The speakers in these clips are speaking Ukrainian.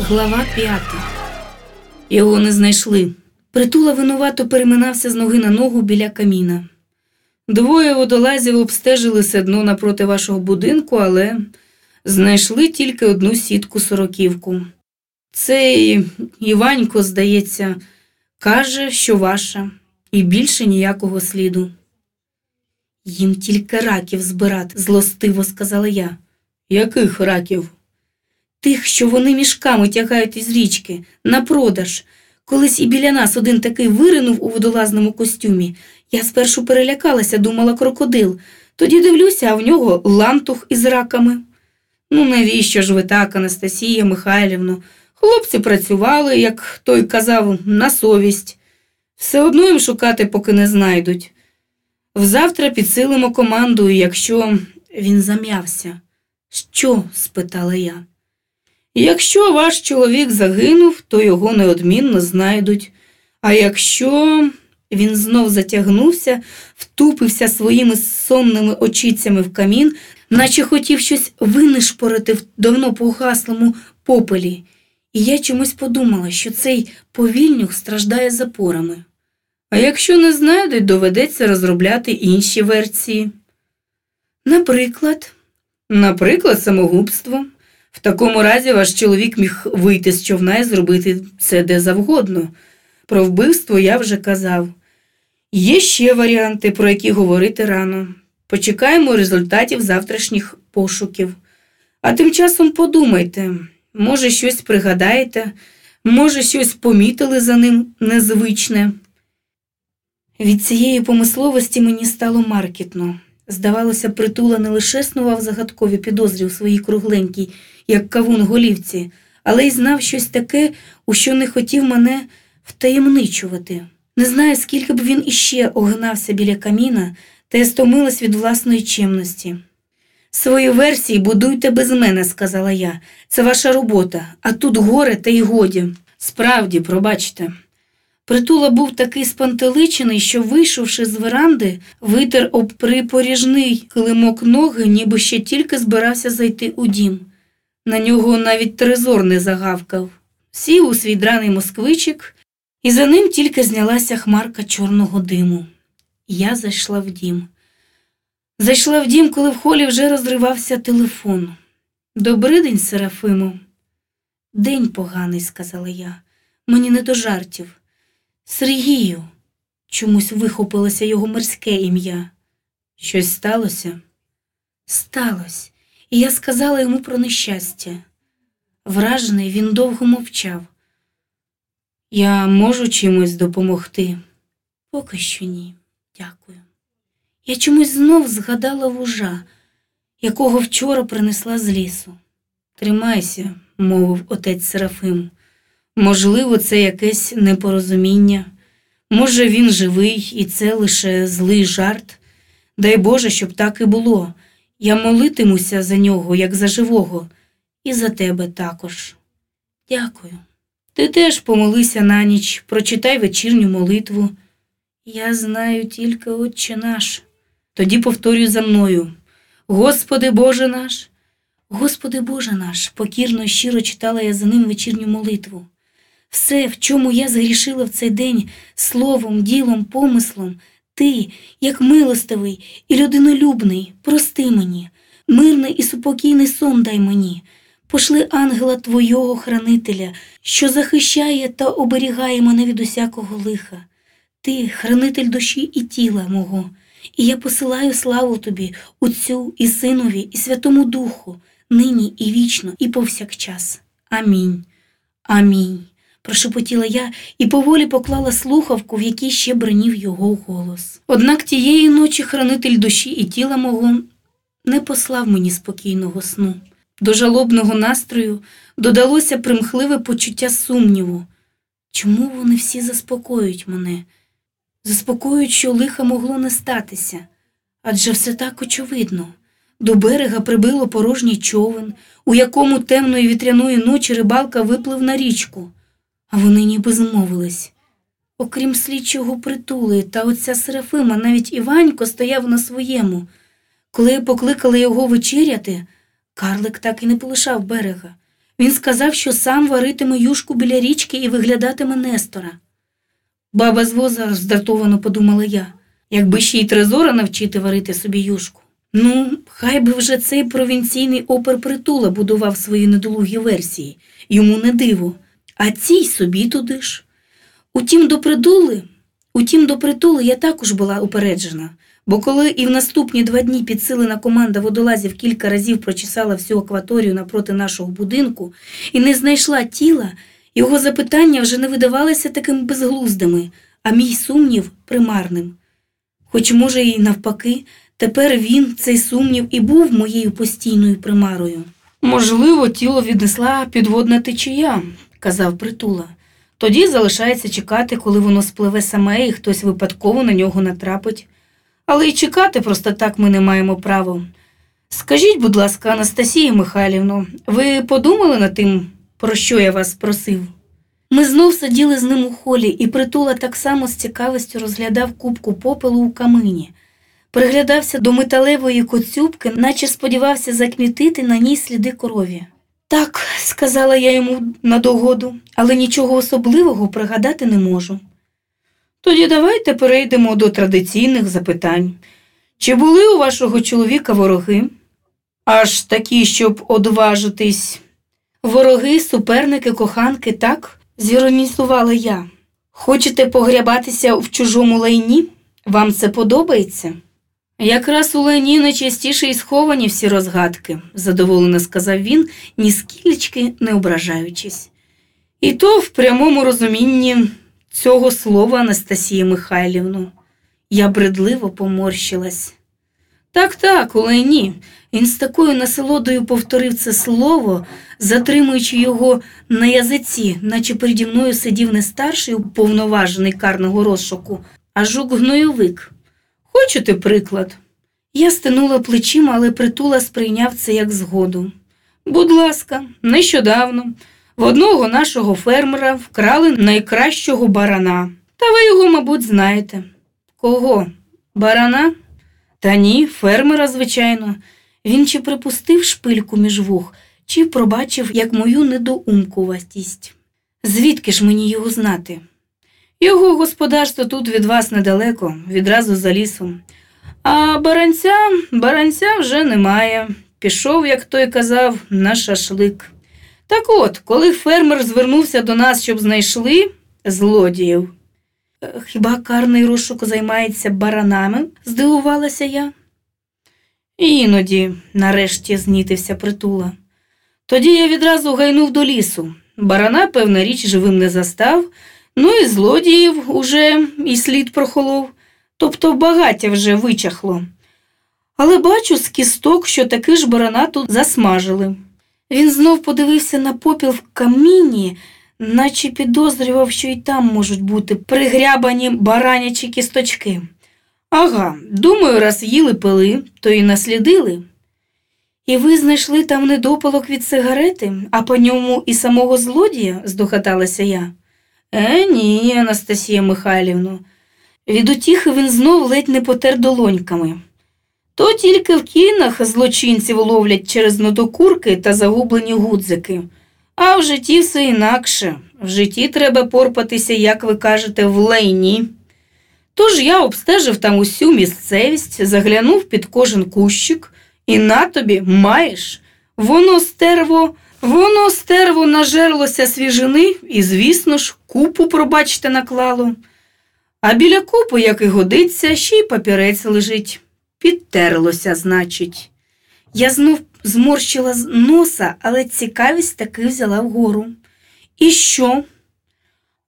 Глава п'ята. Його не знайшли. Притула винувато переминався з ноги на ногу біля каміна. Двоє водолазів обстежили седно напроти вашого будинку, але знайшли тільки одну сітку сороківку. Цей Іванько, здається, каже, що ваша, і більше ніякого сліду. Їм тільки раків збирати, злостиво сказала я. Яких раків? Тих, що вони мішками тягають із річки, на продаж. Колись і біля нас один такий виринув у водолазному костюмі. Я спершу перелякалася, думала крокодил. Тоді дивлюся, а в нього лантух із раками. Ну, навіщо ж ви так, Анастасія Михайлівно? Хлопці працювали, як той казав, на совість. Все одно їм шукати, поки не знайдуть. Взавтра підсилимо команду, якщо він зам'явся. Що? спитала я. Якщо ваш чоловік загинув, то його неодмінно знайдуть. А якщо він знов затягнувся, втупився своїми сонними очицями в камін, наче хотів щось винишпорити в давно погаслому попелі, і я чомусь подумала, що цей повільнюх страждає запорами. А якщо не знайдуть, доведеться розробляти інші версії. Наприклад, наприклад, самогубство. В такому разі ваш чоловік міг вийти з човна і зробити це де завгодно. Про вбивство я вже казав. Є ще варіанти, про які говорити рано. Почекаємо результатів завтрашніх пошуків. А тим часом подумайте, може, щось пригадаєте, може, щось помітили за ним незвичне. Від цієї помисловості мені стало маркітно. Здавалося, притула не лише снував загадкові підозрі у своїй кругленькій, як кавун голівці, але й знав щось таке, у що не хотів мене втаємничувати. Не знаю, скільки б він іще огинався біля каміна, та я стомилась від власної чемності. Свої версії будуйте без мене, сказала я. Це ваша робота, а тут горе та й годі. Справді, пробачте. Притула був такий спантеличений, що, вийшовши з веранди, витер об припоріжний килимок ноги, ніби ще тільки збирався зайти у дім. На нього навіть трезор не загавкав. Сів у свій драний москвичик, і за ним тільки знялася хмарка чорного диму. Я зайшла в дім. Зайшла в дім, коли в холі вже розривався телефон. Добрий день, Серафимо. День поганий, сказала я. Мені не до жартів. Сергію, чомусь вихопилося його морське ім'я. Щось сталося? Сталося, і я сказала йому про нещастя. Вражений, він довго мовчав. Я можу чимось допомогти? Поки що ні, дякую. Я чомусь знов згадала вужа, якого вчора принесла з лісу. Тримайся, мовив отець Серафим. Можливо, це якесь непорозуміння. Може, він живий, і це лише злий жарт. Дай Боже, щоб так і було. Я молитимуся за нього, як за живого, і за тебе також. Дякую. Ти теж помолися на ніч, прочитай вечірню молитву. Я знаю тільки Отче наш. Тоді повторюй за мною. Господи Боже наш, Господи Боже наш, покірно і щиро читала я за ним вечірню молитву. Все, в чому я згрішила в цей день словом, ділом, помислом, ти, як милостивий і людинолюбний, прости мені, мирний і супокійний сон дай мені, пошли ангела Твого хранителя, що захищає та оберігає мене від усякого лиха. Ти, хранитель душі і тіла мого, і я посилаю славу тобі, Отцю і Синові, і Святому Духу, нині і вічно, і повсякчас. Амінь. Амінь прошепотіла я і поволі поклала слухавку, в якій ще бронів його голос. Однак тієї ночі хранитель душі і тіла мого не послав мені спокійного сну. До жалобного настрою додалося примхливе почуття сумніву. Чому вони всі заспокоюють мене? Заспокоюють, що лиха могло не статися, адже все так очевидно. До берега прибило порожній човен, у якому темної вітряної ночі рибалка виплив на річку вони ніби змовились. Окрім слідчого притули та отця Серафима, навіть Іванько стояв на своєму. Коли покликали його вечеряти, карлик так і не полишав берега. Він сказав, що сам варитиме юшку біля річки і виглядатиме Нестора. Баба з воза роздратовано подумала я, якби ще й Трезора навчити варити собі юшку. Ну, хай би вже цей провінційний опер притула будував свої недолугі версії, йому не диво, а цій собі туди ж. Утім, до притули, утім, до притули я також була упереджена, бо коли і в наступні два дні підсилена команда водолазів кілька разів прочесала всю акваторію напроти нашого будинку і не знайшла тіла, його запитання вже не видавалися такими безглуздими, а мій сумнів примарним. Хоч, може, і навпаки, тепер він, цей сумнів, і був моєю постійною примарою. Можливо, тіло віднесла підводна течія, казав притула. Тоді залишається чекати, коли воно спливе саме і хтось випадково на нього натрапить. Але й чекати просто так ми не маємо права. Скажіть, будь ласка, Анастасія Михайлівно, ви подумали над тим, про що я вас просив? Ми знов сиділи з ним у холі, і притула так само з цікавістю розглядав кубку попелу у камині, приглядався до металевої коцюбки, наче сподівався закмітити на ній сліди корові. Так, сказала я йому на догоду, але нічого особливого пригадати не можу. Тоді давайте перейдемо до традиційних запитань. Чи були у вашого чоловіка вороги? Аж такі, щоб одважитись. Вороги, суперники, коханки, так? зіронізувала я. Хочете погрябатися в чужому лайні? Вам це подобається? Якраз у лайні найчастіше і сховані всі розгадки, задоволено сказав він, ні скілечки не ображаючись. І то в прямому розумінні цього слова Анастасії Михайлівну. Я бредливо поморщилась. Так, так, у лайні. Він з такою насолодою повторив це слово, затримуючи його на язиці, наче переді мною сидів не старший уповноважений карного розшуку, а жук гнойовик. Хочете приклад? Я стинула плечима, але притула сприйняв це як згоду. Будь ласка, нещодавно в одного нашого фермера вкрали найкращого барана. Та ви його, мабуть, знаєте. Кого? Барана? Та ні, фермера, звичайно. Він чи припустив шпильку між вух, чи пробачив як мою недоумкуватість. Звідки ж мені його знати? Його господарство тут від вас недалеко, відразу за лісом. А баранця, баранця вже немає. Пішов, як той казав, на шашлик. Так от, коли фермер звернувся до нас, щоб знайшли злодіїв. «Е, Хіба карний розшук займається баранами? здивувалася я. Іноді, нарешті, знітився притула. Тоді я відразу гайнув до лісу. Барана, певна річ, живим не застав, ну і злодіїв уже і слід прохолов, тобто багаття вже вичахло. Але бачу з кісток, що таки ж барана тут засмажили. Він знов подивився на попіл в камінні, наче підозрював, що й там можуть бути пригрябані баранячі кісточки. Ага, думаю, раз їли пили, то і наслідили. І ви знайшли там недопалок від сигарети, а по ньому і самого злодія, здогадалася я. Е, ні, Анастасія Михайлівну. Від утіхи він знов ледь не потер долоньками. То тільки в кінах злочинців ловлять через нодокурки та загублені гудзики, а в житті все інакше. В житті треба порпатися, як ви кажете, в лайні. Тож я обстежив там усю місцевість, заглянув під кожен кущик, і на тобі маєш. Воно стерво, воно стерво нажерлося свіжини і, звісно ж, купу, пробачте, наклало. А біля купу, як і годиться, ще й папірець лежить. Підтерлося, значить. Я знов зморщила з носа, але цікавість таки взяла вгору. І що?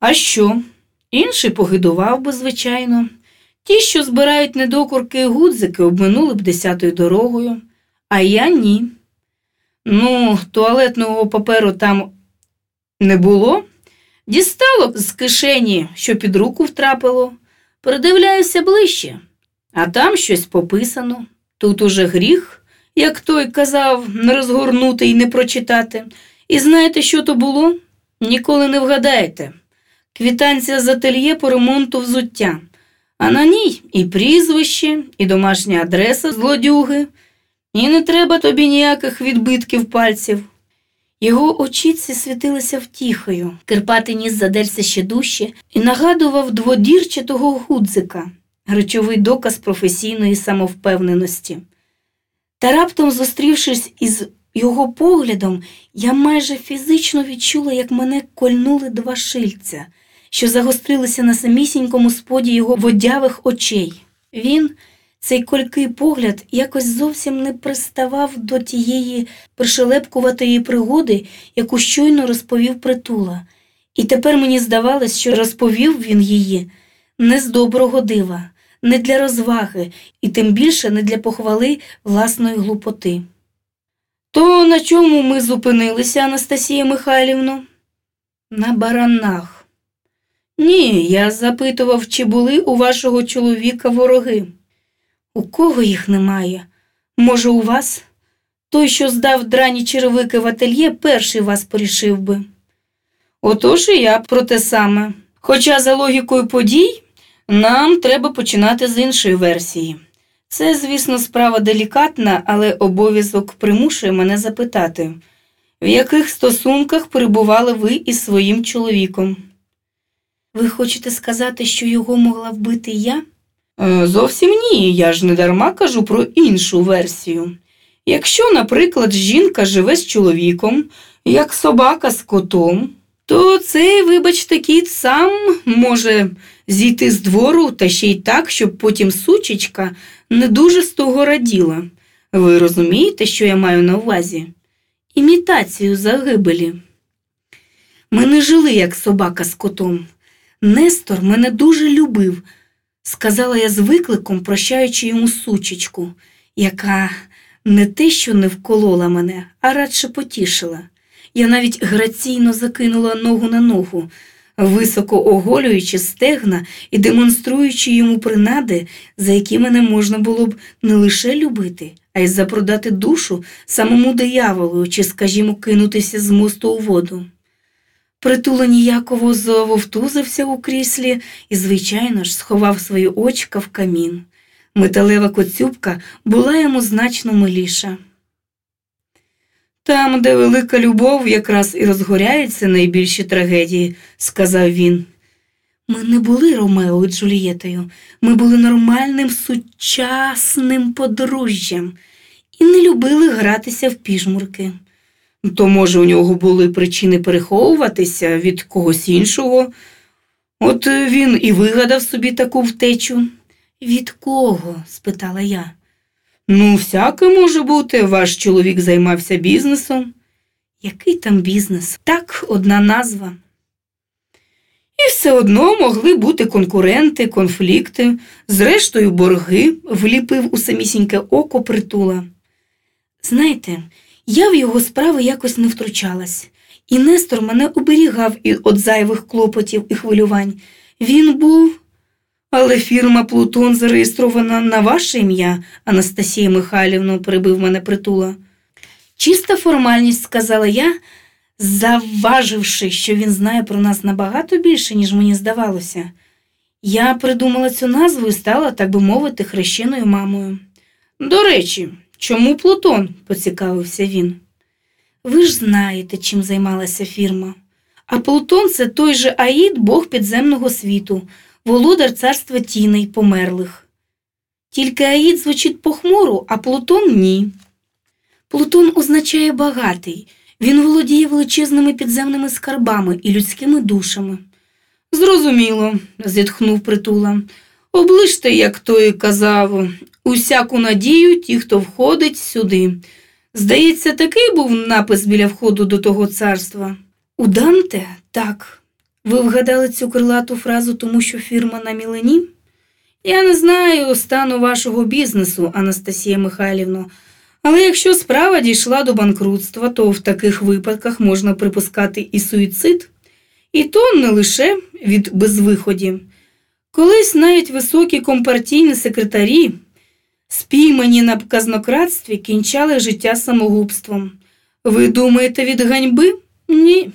А що? Інший погидував би, звичайно. Ті, що збирають недокурки і гудзики, обминули б десятою дорогою, а я ні. Ну, туалетного паперу там не було. Дістало з кишені, що під руку втрапило, придивляюся ближче, а там щось пописано. Тут уже гріх, як той казав, не розгорнути і не прочитати. І знаєте, що то було? Ніколи не вгадаєте. Квітанція з ательє по ремонту взуття, а на ній і прізвище, і домашня адреса злодюги, і не треба тобі ніяких відбитків пальців. Його очіці світилися втіхою, Кирпатий ніс задерся ще дужче і нагадував дводірчатого гудзика, речовий доказ професійної самовпевненості. Та раптом, зустрівшись із його поглядом, я майже фізично відчула, як мене кольнули два шильця, що загострилися на самісінькому споді його водявих очей. Він, цей колький погляд, якось зовсім не приставав до тієї пришелепкуватої пригоди, яку щойно розповів притула. І тепер мені здавалось, що розповів він її не з доброго дива, не для розваги, і тим більше не для похвали власної глупоти. То на чому ми зупинилися, Анастасія Михайлівно? На баранах. Ні, я запитував, чи були у вашого чоловіка вороги. У кого їх немає? Може, у вас? Той, що здав драні черевики в ательє, перший вас порішив би. Отож і я про те саме. Хоча за логікою подій нам треба починати з іншої версії. Це, звісно, справа делікатна, але обов'язок примушує мене запитати, в яких стосунках перебували ви із своїм чоловіком? Ви хочете сказати, що його могла вбити я? Е, зовсім ні, я ж не дарма кажу про іншу версію. Якщо, наприклад, жінка живе з чоловіком, як собака з котом, то цей, вибачте, кіт сам може зійти з двору та ще й так, щоб потім сучечка не дуже з того раділа. Ви розумієте, що я маю на увазі? Імітацію загибелі. Ми не жили, як собака з котом. Нестор мене дуже любив, сказала я з викликом, прощаючи йому сучечку, яка не те, що не вколола мене, а радше потішила. Я навіть граційно закинула ногу на ногу, високо оголюючи стегна і демонструючи йому принади, за які мене можна було б не лише любити, а й запродати душу самому дияволу чи, скажімо, кинутися з мосту у воду. Притула ніяково завовтузився у кріслі і, звичайно ж, сховав свої очка в камін. Металева коцюбка була йому значно миліша. Там, де велика любов, якраз і розгоряються найбільші трагедії, сказав він. Ми не були Ромео і Джулієтою, ми були нормальним сучасним подружжям і не любили гратися в піжмурки. То, може, у нього були причини переховуватися від когось іншого. От він і вигадав собі таку втечу. Від кого? спитала я. Ну, всяке може бути, ваш чоловік займався бізнесом. Який там бізнес? Так, одна назва. І все одно могли бути конкуренти, конфлікти, зрештою, борги, вліпив у самісіньке око притула. Знаєте, я в його справи якось не втручалась, і Нестор мене оберігав від зайвих клопотів і хвилювань. Він був. Але фірма Плутон зареєстрована на ваше ім'я, Анастасія Михайлівна, перебив мене притула. Чиста формальність, сказала я, завваживши, що він знає про нас набагато більше, ніж мені здавалося. Я придумала цю назву і стала, так би мовити, хрещеною мамою. До речі, чому Плутон? поцікавився він. Ви ж знаєте, чим займалася фірма. А Плутон це той же Аїд, бог підземного світу володар царства тіней померлих. Тільки Аїд звучить похмуро, а Плутон ні. Плутон означає багатий, він володіє величезними підземними скарбами і людськими душами. Зрозуміло, зітхнув притула. Оближте, як той казав, усяку надію ті, хто входить сюди. Здається, такий був напис біля входу до того царства. У Данте так. Ви вгадали цю крилату фразу, тому що фірма на мілені? Я не знаю стану вашого бізнесу, Анастасія Михайлівна, але якщо справа дійшла до банкрутства, то в таких випадках можна припускати і суїцид, і то не лише від безвиходів. Колись навіть високі компартійні секретарі, спіймані на казнократстві, кінчали життя самогубством. Ви думаєте від ганьби? Ні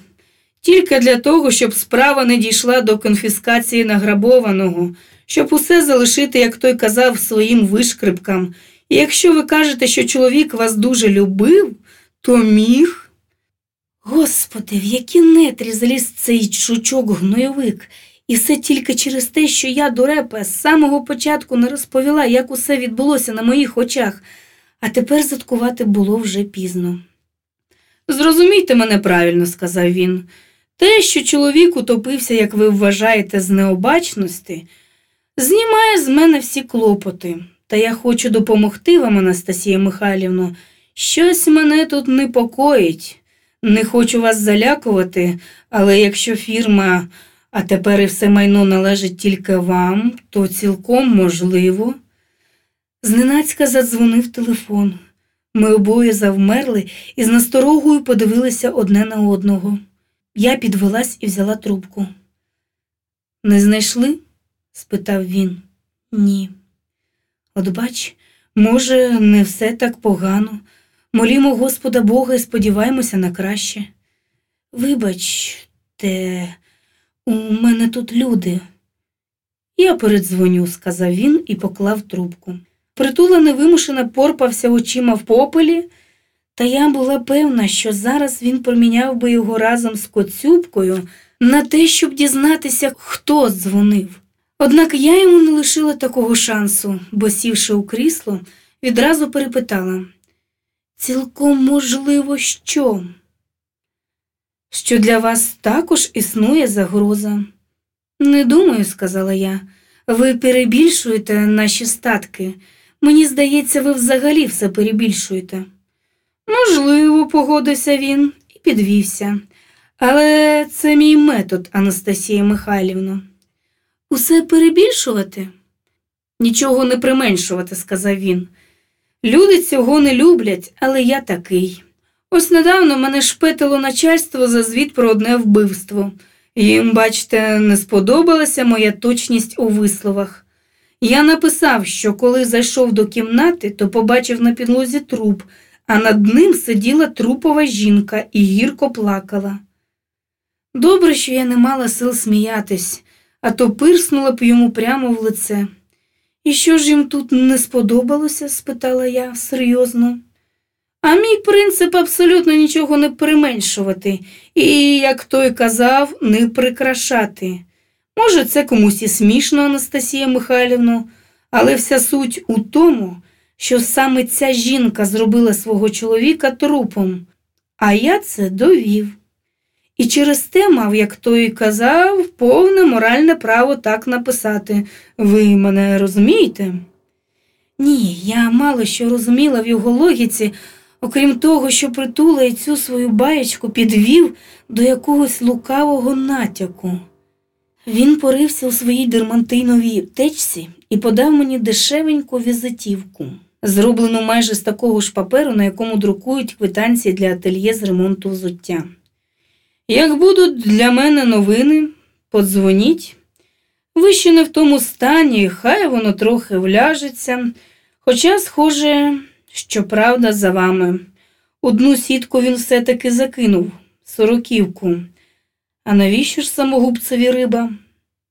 тільки для того, щоб справа не дійшла до конфіскації награбованого, щоб усе залишити, як той казав, своїм вишкрипкам. І якщо ви кажете, що чоловік вас дуже любив, то міг. Господи, в які нетрі заліз цей чучок гнойовик, і все тільки через те, що я дурепа з самого початку не розповіла, як усе відбулося на моїх очах, а тепер заткувати було вже пізно. Зрозумійте мене правильно, сказав він. Те, що чоловік утопився, як ви вважаєте, з необачності, знімає з мене всі клопоти. Та я хочу допомогти вам, Анастасія Михайлівно. Щось мене тут непокоїть. Не хочу вас залякувати, але якщо фірма, а тепер і все майно належить тільки вам, то цілком можливо. Зненацька задзвонив телефон. Ми обоє завмерли і з насторогою подивилися одне на одного. Я підвелась і взяла трубку. Не знайшли? спитав він. Ні. От бач, може, не все так погано. Молімо Господа Бога і сподіваємося на краще. Вибачте, у мене тут люди. Я передзвоню, сказав він і поклав трубку. Притула невимушено порпався очима в попелі, та я була певна, що зараз він проміняв би його разом з коцюбкою на те, щоб дізнатися, хто дзвонив. Однак я йому не лишила такого шансу, бо, сівши у крісло, відразу перепитала цілком можливо, що? Що для вас також існує загроза. Не думаю, сказала я, ви перебільшуєте наші статки. Мені здається, ви взагалі все перебільшуєте. Можливо, погодився він і підвівся. Але це мій метод, Анастасія Михайлівна. Усе перебільшувати? Нічого не применшувати, сказав він. Люди цього не люблять, але я такий. Ось недавно мене шпетило начальство за звіт про одне вбивство. Їм, бачите, не сподобалася моя точність у висловах. Я написав, що коли зайшов до кімнати, то побачив на підлозі труп, а над ним сиділа трупова жінка і гірко плакала. Добре, що я не мала сил сміятись, а то пирснула б йому прямо в лице. І що ж їм тут не сподобалося? спитала я серйозно. А мій принцип абсолютно нічого не применшувати і, як той казав, не прикрашати. Може, це комусь і смішно, Анастасія Михайлівна, але вся суть у тому, що саме ця жінка зробила свого чоловіка трупом, а я це довів. І через те мав, як той казав, повне моральне право так написати. Ви мене розумієте? Ні, я мало що розуміла в його логіці, окрім того, що притула і цю свою баєчку підвів до якогось лукавого натяку. Він порився у своїй дермантиновій течці і подав мені дешевеньку візитівку, зроблену майже з такого ж паперу, на якому друкують квитанції для ательє з ремонту взуття. Як будуть для мене новини, подзвоніть. Ви ще не в тому стані, хай воно трохи вляжеться, хоча, схоже, що правда за вами. Одну сітку він все-таки закинув, сороківку. А навіщо ж самогубцеві риба?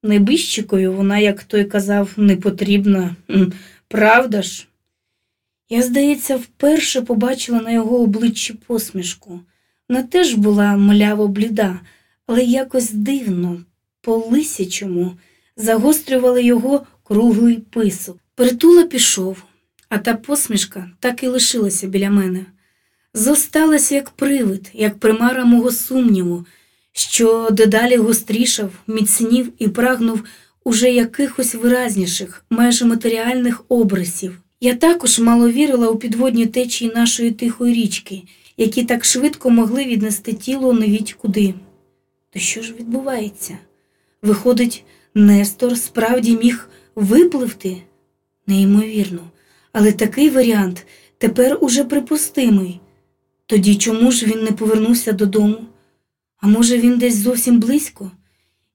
Небіжчикою вона, як той казав, не потрібна. Правда ж? Я, здається, вперше побачила на його обличчі посмішку. Вона теж була мляво бліда, але якось дивно, по лисячому, загострювали його круглий писок. Притула пішов, а та посмішка так і лишилася біля мене. Зосталася як привид, як примара мого сумніву, що дедалі гострішав, міцнів і прагнув уже якихось виразніших, майже матеріальних обрисів. Я також мало вірила у підводні течії нашої тихої річки які так швидко могли віднести тіло невідь куди. То що ж відбувається? Виходить, Нестор справді міг випливти? Неймовірно, але такий варіант тепер уже припустимий. Тоді чому ж він не повернувся додому? А може, він десь зовсім близько?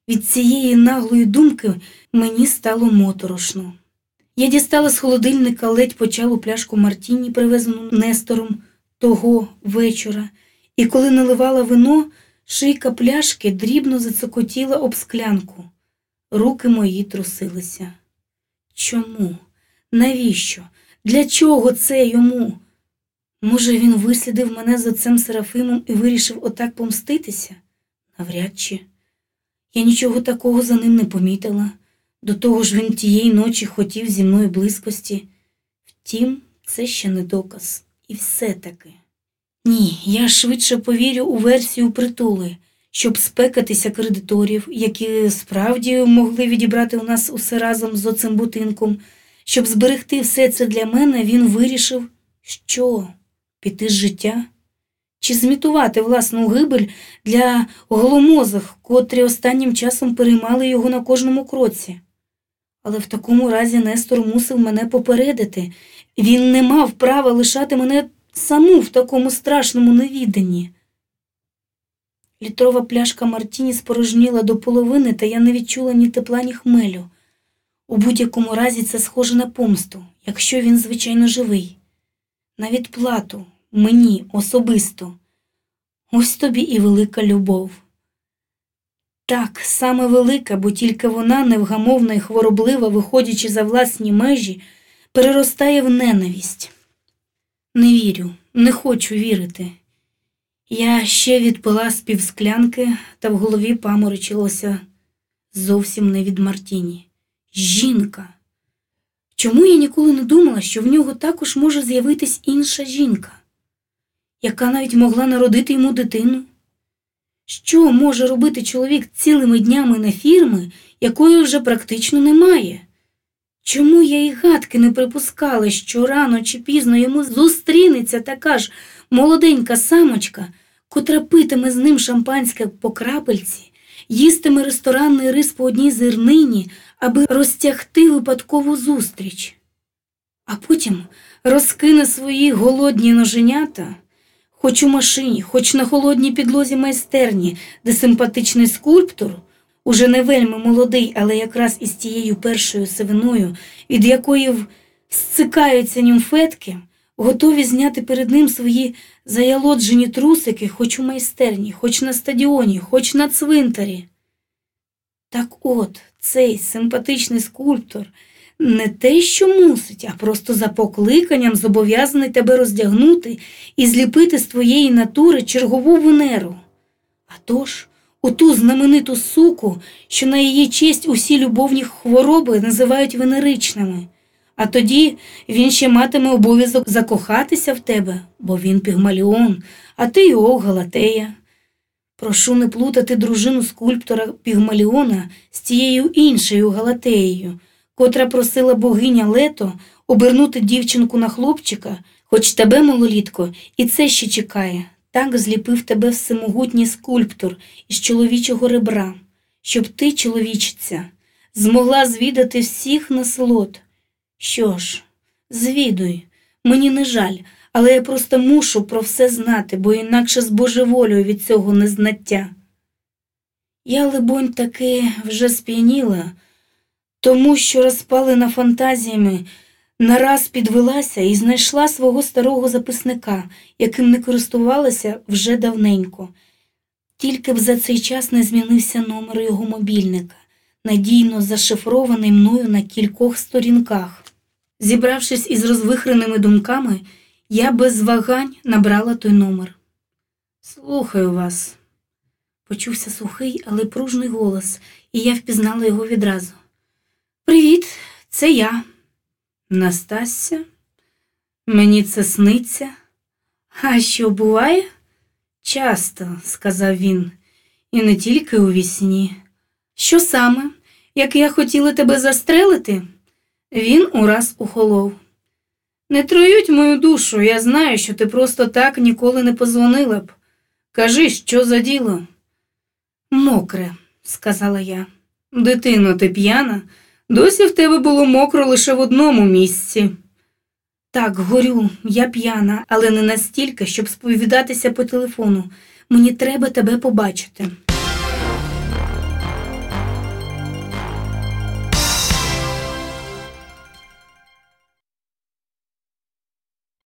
Від цієї наглої думки мені стало моторошно. Я дістала з холодильника ледь почалу пляшку Мартіні, привезену Нестором, того вечора, і коли наливала вино, шийка пляшки дрібно зацокотіла об склянку. Руки мої трусилися. Чому? Навіщо? Для чого це йому? Може, він вислідив мене за цим Серафимом і вирішив отак помститися? Навряд чи. Я нічого такого за ним не помітила. До того ж він тієї ночі хотів зі мною близькості. Втім, це ще не доказ. І все таки. Ні, я швидше повірю у версію притули, щоб спекатися кредиторів, які справді могли відібрати у нас усе разом з оцим будинком. Щоб зберегти все це для мене, він вирішив, що піти з життя чи змітувати власну гибель для голомозих, котрі останнім часом переймали його на кожному кроці. Але в такому разі Нестор мусив мене попередити. Він не мав права лишати мене саму в такому страшному невіданні. Літрова пляшка Мартіні спорожніла до половини, та я не відчула ні тепла, ні хмелю. У будь-якому разі це схоже на помсту, якщо він, звичайно, живий. На відплату мені особисто. Ось тобі і велика любов. Так, саме велика, бо тільки вона, невгамовна і хвороблива, виходячи за власні межі, переростає в ненависть. Не вірю, не хочу вірити. Я ще відпила з півсклянки, та в голові паморочилося зовсім не від Мартіні. Жінка. Чому я ніколи не думала, що в нього також може з'явитись інша жінка, яка навіть могла народити йому дитину? Що може робити чоловік цілими днями на фірми, якої вже практично немає? Чому я і гадки не припускала, що рано чи пізно йому зустрінеться така ж молоденька самочка, котра питиме з ним шампанське по крапельці, їстиме ресторанний рис по одній зернині, аби розтягти випадкову зустріч, а потім розкине свої голодні ноженята, хоч у машині, хоч на холодній підлозі майстерні, де симпатичний скульптор, уже не вельми молодий, але якраз із тією першою сивиною, від якої зцикаються німфетки, готові зняти перед ним свої заялоджені трусики, хоч у майстерні, хоч на стадіоні, хоч на цвинтарі. Так от, цей симпатичний скульптор не те, що мусить, а просто за покликанням зобов'язаний тебе роздягнути і зліпити з твоєї натури чергову венеру. А тож, у ту знамениту суку, що на її честь усі любовні хвороби називають венеричними. А тоді він ще матиме обов'язок закохатися в тебе, бо він пігмаліон, а ти його Галатея. Прошу не плутати дружину скульптора Пігмаліона з тією іншою Галатеєю, котра просила богиня Лето обернути дівчинку на хлопчика, хоч тебе, малолітко, і це ще чекає. Так зліпив тебе всемогутній скульптор із чоловічого ребра, щоб ти, чоловічиця, змогла звідати всіх насолод. Що ж, звідуй, мені не жаль, але я просто мушу про все знати, бо інакше збожеволюю від цього незнаття. Я, либонь, таки вже сп'яніла, тому що розпалена фантазіями нараз підвелася і знайшла свого старого записника, яким не користувалася вже давненько. Тільки б за цей час не змінився номер його мобільника, надійно зашифрований мною на кількох сторінках. Зібравшись із розвихреними думками, я без вагань набрала той номер. Слухаю вас. Почувся сухий, але пружний голос, і я впізнала його відразу. Привіт, це я. Настася, мені це сниться. А що буває? Часто, сказав він, і не тільки у вісні. Що саме, як я хотіла тебе застрелити? Він ураз ухолов. Не трують мою душу, я знаю, що ти просто так ніколи не позвонила б. Кажи, що за діло? Мокре, сказала я. Дитино, ти п'яна? Досі в тебе було мокро лише в одному місці. Так, горю, я п'яна, але не настільки, щоб сповідатися по телефону. Мені треба тебе побачити.